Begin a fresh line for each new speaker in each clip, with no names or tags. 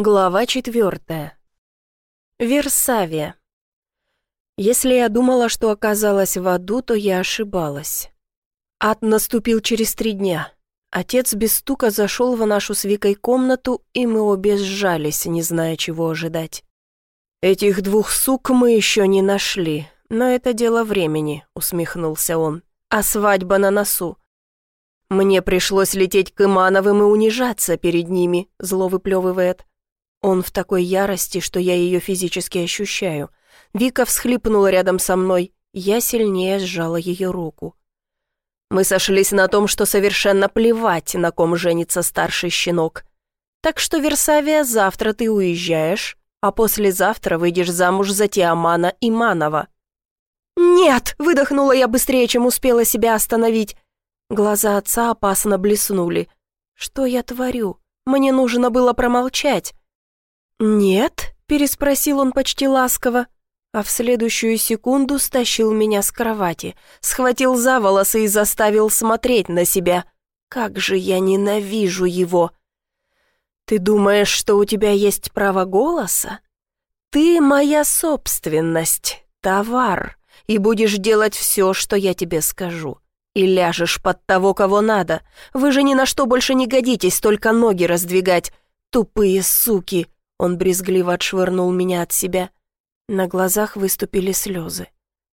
Глава четвертая. Версавия. Если я думала, что оказалась в аду, то я ошибалась. Ад наступил через три дня. Отец без стука зашел в нашу с Викой комнату, и мы обе сжались, не зная, чего ожидать. «Этих двух сук мы еще не нашли, но это дело времени», — усмехнулся он. «А свадьба на носу. «Мне пришлось лететь к Имановым и унижаться перед ними», — зло выплевывает. Он в такой ярости, что я ее физически ощущаю. Вика всхлипнула рядом со мной, я сильнее сжала ее руку. Мы сошлись на том, что совершенно плевать, на ком женится старший щенок. Так что, Версавия, завтра ты уезжаешь, а послезавтра выйдешь замуж за Тиамана Иманова. «Нет!» — выдохнула я быстрее, чем успела себя остановить. Глаза отца опасно блеснули. «Что я творю? Мне нужно было промолчать». «Нет?» — переспросил он почти ласково, а в следующую секунду стащил меня с кровати, схватил за волосы и заставил смотреть на себя. «Как же я ненавижу его!» «Ты думаешь, что у тебя есть право голоса? Ты моя собственность, товар, и будешь делать все, что я тебе скажу. И ляжешь под того, кого надо. Вы же ни на что больше не годитесь, только ноги раздвигать. Тупые суки!» Он брезгливо отшвырнул меня от себя. На глазах выступили слезы.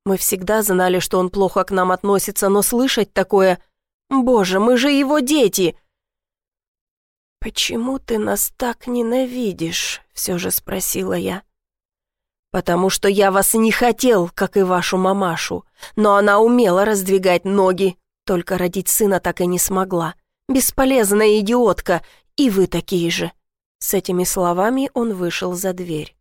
Мы всегда знали, что он плохо к нам относится, но слышать такое... Боже, мы же его дети!» «Почему ты нас так ненавидишь?» — все же спросила я. «Потому что я вас не хотел, как и вашу мамашу, но она умела раздвигать ноги, только родить сына так и не смогла. Бесполезная идиотка, и вы такие же». С этими словами он вышел за дверь.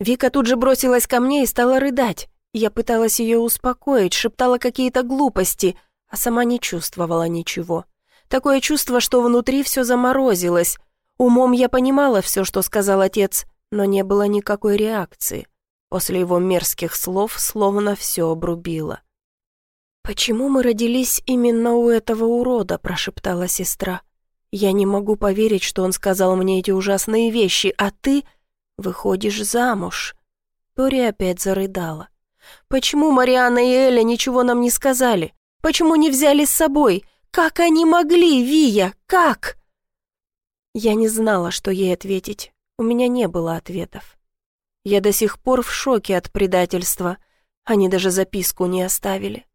Вика тут же бросилась ко мне и стала рыдать. Я пыталась ее успокоить, шептала какие-то глупости, а сама не чувствовала ничего. Такое чувство, что внутри все заморозилось. Умом я понимала все, что сказал отец, но не было никакой реакции. После его мерзких слов словно все обрубило. «Почему мы родились именно у этого урода?» – прошептала сестра. Я не могу поверить, что он сказал мне эти ужасные вещи, а ты выходишь замуж». Тори опять зарыдала. «Почему Марианна и Эля ничего нам не сказали? Почему не взяли с собой? Как они могли, Вия? Как?» Я не знала, что ей ответить. У меня не было ответов. Я до сих пор в шоке от предательства. Они даже записку не оставили.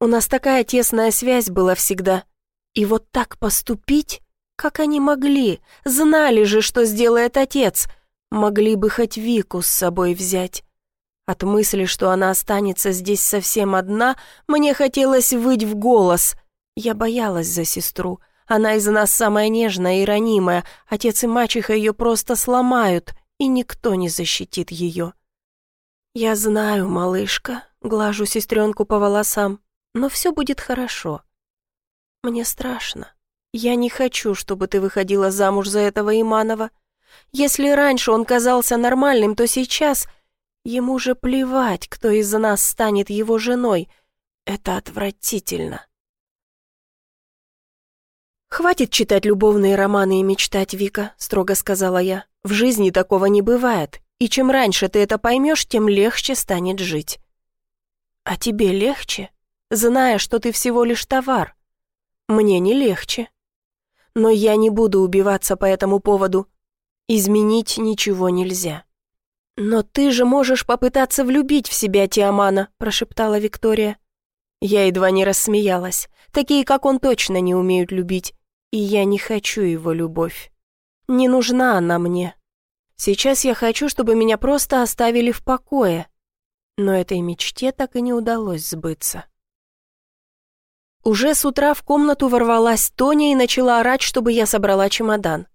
У нас такая тесная связь была всегда — и вот так поступить? Как они могли? Знали же, что сделает отец. Могли бы хоть Вику с собой взять. От мысли, что она останется здесь совсем одна, мне хотелось выть в голос. Я боялась за сестру. Она из нас самая нежная и ранимая. Отец и мачеха ее просто сломают, и никто не защитит ее. «Я знаю, малышка», — глажу сестренку по волосам, «но все будет хорошо. «Мне страшно. Я не хочу, чтобы ты выходила замуж за этого Иманова. Если раньше он казался нормальным, то сейчас ему же плевать, кто из нас станет его женой. Это отвратительно». «Хватит читать любовные романы и мечтать, Вика», — строго сказала я. «В жизни такого не бывает, и чем раньше ты это поймешь, тем легче станет жить». «А тебе легче, зная, что ты всего лишь товар?» Мне не легче. Но я не буду убиваться по этому поводу. Изменить ничего нельзя. «Но ты же можешь попытаться влюбить в себя Тиамана», прошептала Виктория. Я едва не рассмеялась. Такие, как он, точно не умеют любить. И я не хочу его любовь. Не нужна она мне. Сейчас я хочу, чтобы меня просто оставили в покое. Но этой мечте так и не удалось сбыться. Уже с утра в комнату ворвалась Тоня и начала орать, чтобы я собрала чемодан.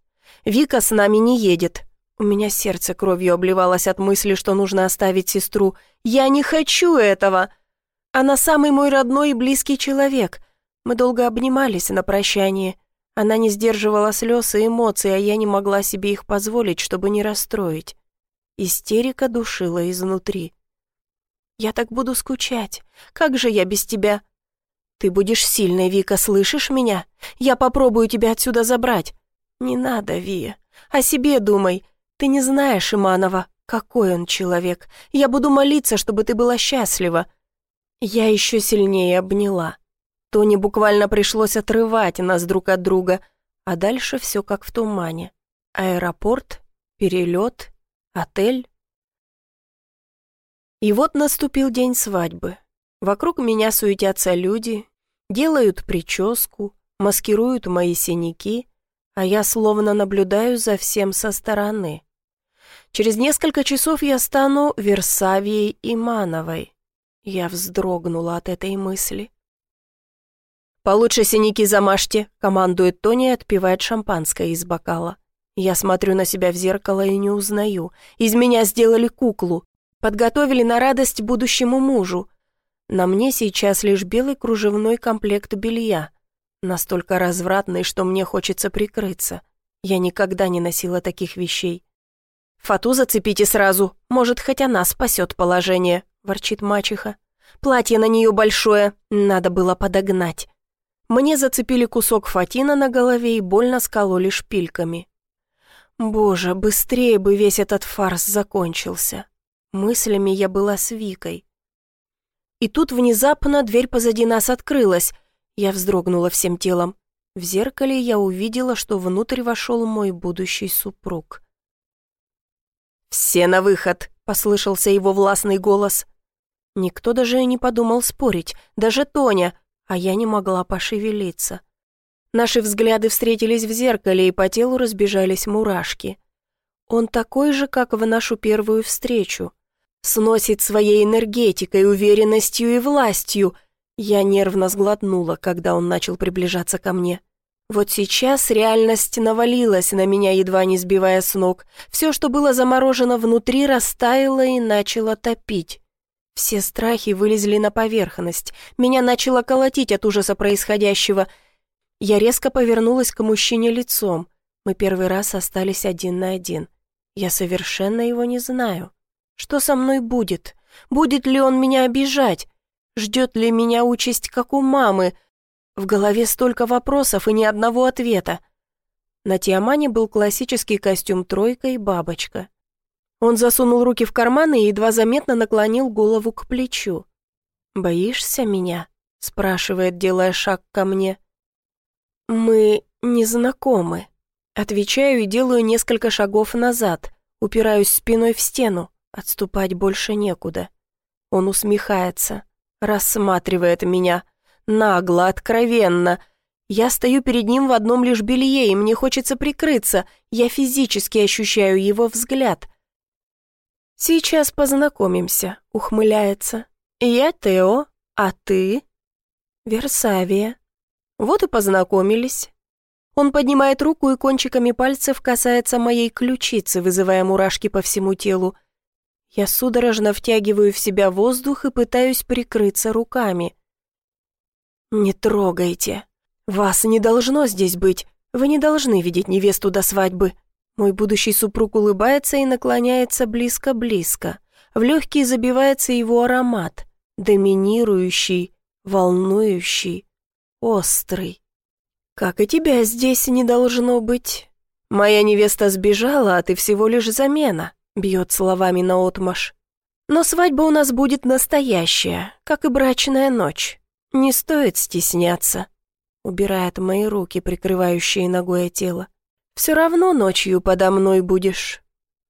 «Вика с нами не едет». У меня сердце кровью обливалось от мысли, что нужно оставить сестру. «Я не хочу этого!» Она самый мой родной и близкий человек. Мы долго обнимались на прощание. Она не сдерживала слез и эмоций, а я не могла себе их позволить, чтобы не расстроить. Истерика душила изнутри. «Я так буду скучать. Как же я без тебя?» «Ты будешь сильной, Вика, слышишь меня? Я попробую тебя отсюда забрать. «Не надо, Вия. О себе думай. Ты не знаешь Иманова, какой он человек. Я буду молиться, чтобы ты была счастлива». Я еще сильнее обняла. Тони буквально пришлось отрывать нас друг от друга, а дальше все как в тумане. Аэропорт, перелет, отель. И вот наступил день свадьбы. Вокруг меня суетятся люди, делают прическу, маскируют мои синяки, а я словно наблюдаю за всем со стороны. Через несколько часов я стану Версавией Имановой. Я вздрогнула от этой мысли. «Получше синяки замажьте», — командует Тони и отпивает шампанское из бокала. Я смотрю на себя в зеркало и не узнаю. Из меня сделали куклу. Подготовили на радость будущему мужу. На мне сейчас лишь белый кружевной комплект белья. Настолько развратный, что мне хочется прикрыться. Я никогда не носила таких вещей. «Фату зацепите сразу, может, хоть она спасет положение», — ворчит мачеха. «Платье на нее большое, надо было подогнать». Мне зацепили кусок фатина на голове и больно скололи шпильками. Боже, быстрее бы весь этот фарс закончился. Мыслями я была с Викой. И тут внезапно дверь позади нас открылась. Я вздрогнула всем телом. В зеркале я увидела, что внутрь вошел мой будущий супруг. «Все на выход!» — послышался его властный голос. Никто даже и не подумал спорить, даже Тоня, а я не могла пошевелиться. Наши взгляды встретились в зеркале, и по телу разбежались мурашки. Он такой же, как в нашу первую встречу. Сносит своей энергетикой, уверенностью и властью. Я нервно сглотнула, когда он начал приближаться ко мне. Вот сейчас реальность навалилась на меня, едва не сбивая с ног. Все, что было заморожено внутри, растаяло и начало топить. Все страхи вылезли на поверхность. Меня начало колотить от ужаса происходящего. Я резко повернулась к мужчине лицом. Мы первый раз остались один на один. Я совершенно его не знаю. Что со мной будет? Будет ли он меня обижать? Ждет ли меня участь, как у мамы? В голове столько вопросов и ни одного ответа. На Тиамане был классический костюм «тройка» и «бабочка». Он засунул руки в карманы и едва заметно наклонил голову к плечу. «Боишься меня?» — спрашивает, делая шаг ко мне. «Мы не знакомы». Отвечаю и делаю несколько шагов назад, упираюсь спиной в стену, отступать больше некуда. Он усмехается, рассматривает меня — Нагло, откровенно. Я стою перед ним в одном лишь белье, и мне хочется прикрыться. Я физически ощущаю его взгляд. «Сейчас познакомимся», — ухмыляется. «Я Тео, а ты?» «Версавия». Вот и познакомились. Он поднимает руку и кончиками пальцев касается моей ключицы, вызывая мурашки по всему телу. Я судорожно втягиваю в себя воздух и пытаюсь прикрыться руками. «Не трогайте. Вас не должно здесь быть. Вы не должны видеть невесту до свадьбы». Мой будущий супруг улыбается и наклоняется близко-близко. В легкие забивается его аромат. Доминирующий, волнующий, острый. «Как и тебя здесь не должно быть. Моя невеста сбежала, а ты всего лишь замена», — бьет словами наотмашь. «Но свадьба у нас будет настоящая, как и брачная ночь. «Не стоит стесняться», — убирает мои руки, прикрывающие ногое тело. «Все равно ночью подо мной будешь».